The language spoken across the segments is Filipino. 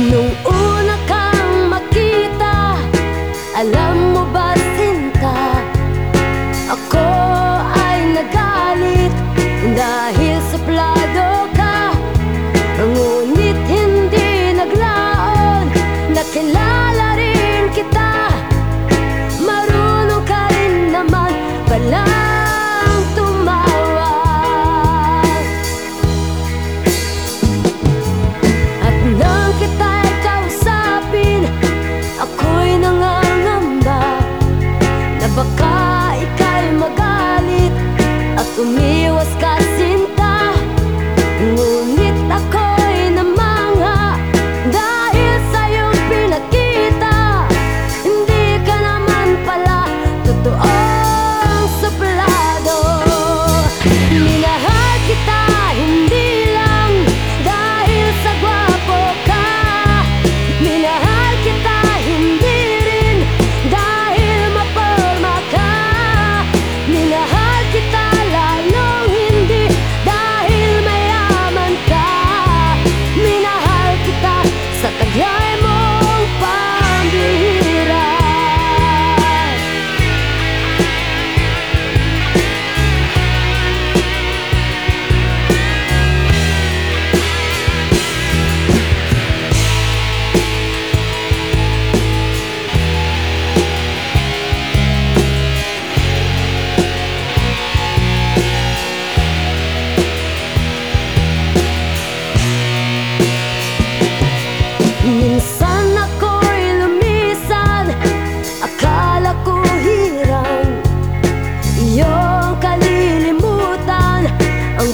Nung una kang makita Alam mo ba sinta Ako ay nagalit Dahil suplado ka? Ngunit hindi naglaon Na kailangan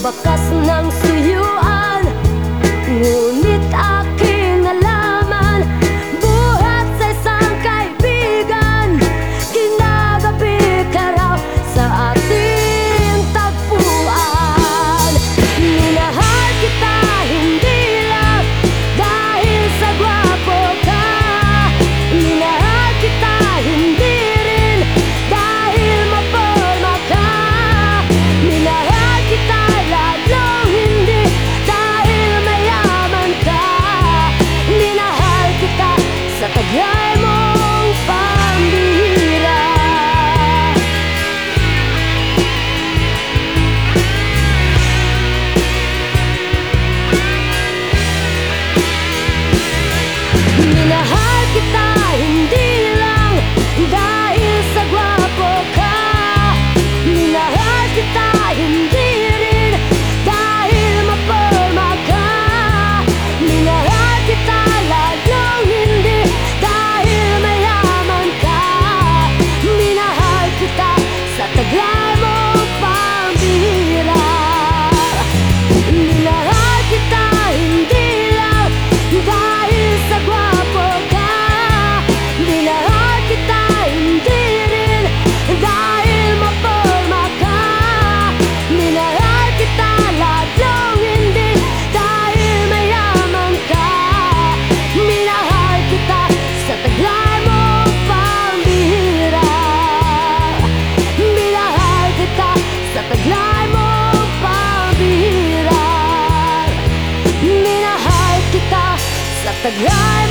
bakas ng do? tak